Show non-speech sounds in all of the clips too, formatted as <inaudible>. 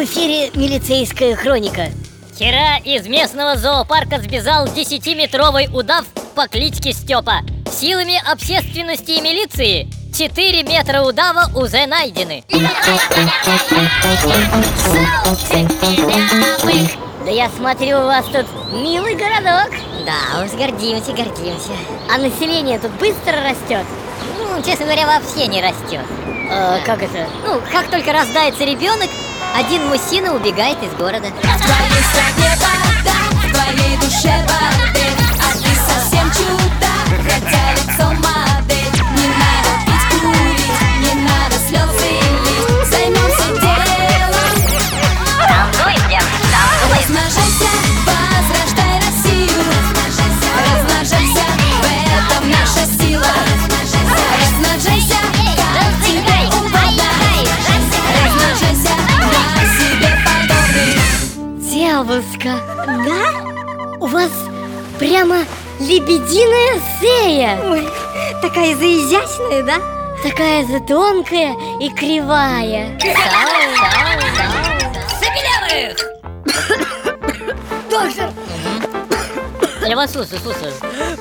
милицейская хроника. Вчера из местного зоопарка сбежал 10-метровый удав по кличке Степа. Силами общественности и милиции 4 метра удава уже найдены. Да я смотрю, у вас тут милый городок. Да уж, гордимся, гордимся. А население тут быстро растет. Ну, честно говоря, вообще не растет. А, как это? Ну, как только рождается ребенок, один мужчина убегает из города. Девушка, да? У вас прямо лебединая шея. Ой, такая заизящная, да? Такая за тонкая и кривая. <laughs> Доктор, Я вас слушаю, слушаю.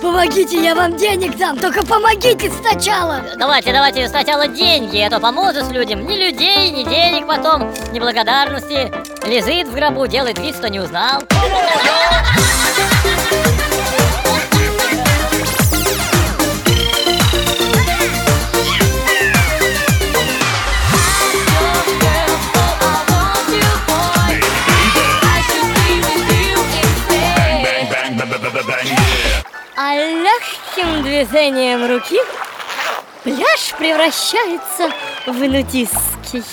помогите, я вам денег дам, только помогите сначала. Давайте, давайте сначала деньги, а то поможешь людям. Ни людей, ни денег потом, ни благодарности. Лежит в гробу, делает вид, что не узнал. Легким движением руки пляж превращается в нудистский.